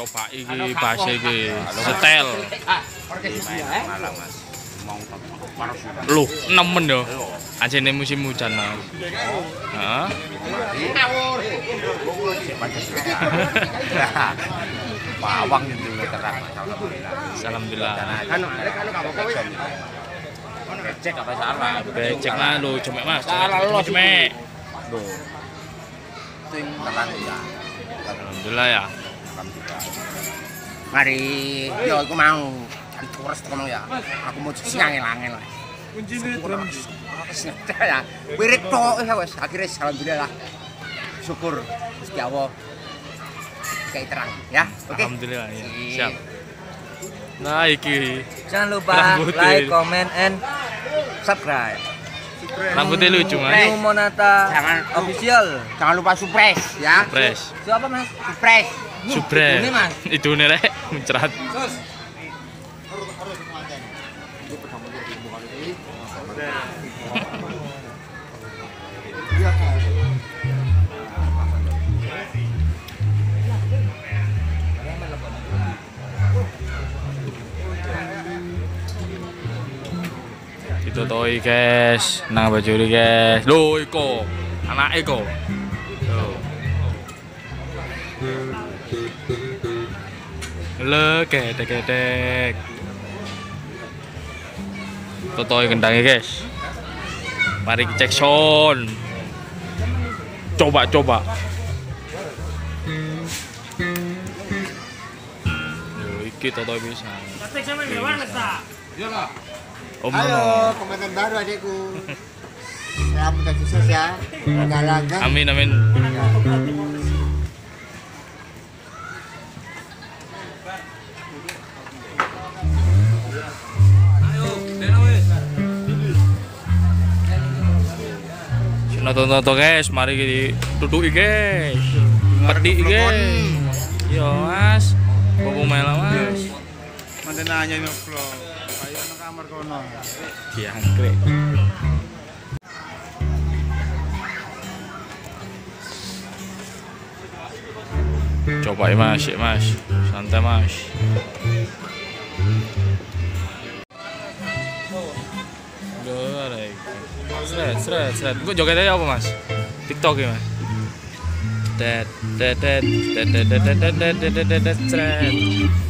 coba iki pas iki setel. Malang mas. Mau panas. Loh, nemen yo. Anjene musim hujan, Mas. Heeh. Bawang itu terang. Alhamdulillah. Kan kan kamu kowe. Cek apa salah? Becek lah lu, cemek Mas. Cemek, cemek. Ting tekan ya. Alhamdulillah ya. Mari, yo aku mau terus kono ya. Aku mau siang angel. Kunci drum. ya. Wirid tok ya wis akhirnya alhamdulillah. Syukur Gusti Allah. Kayak terang ya. Oke. Alhamdulillah ya. Siap. Nah, iki Jangan lupa like, comment, and subscribe. rambutnya lucu, Mas. New Monata Jangan official. Jangan lupa surprise ya. Fresh. Siapa mas? Surprise. Subre. itu rek muncrat. Itu toy guys, nang bajuri guys. Lho iko, anake kok. Halo, gedek-gedek. Totoy gendangnya, guys. Mari cek sound. Coba-coba. iki totoy bisa. Cek sama di mana, Sa? Iyalah. Om Halo, komandan baru adikku. Selamat sukses ya. Langga-langga. Amin amin. Ya. Nonton nonton guys, mari kita duduk guys, pedik guys. Yo mas, bawa mela mas. Mantan nanya ini vlog. Ayo nang kamar kono. Diangkrek. Coba ya mas, ya mas, santai mas. Seret, seret, seret. Kok jogetnya apa mas? TikTok ya mas? Tet, tet, tet, tet, tet, tet, tet, tet, tet, seret.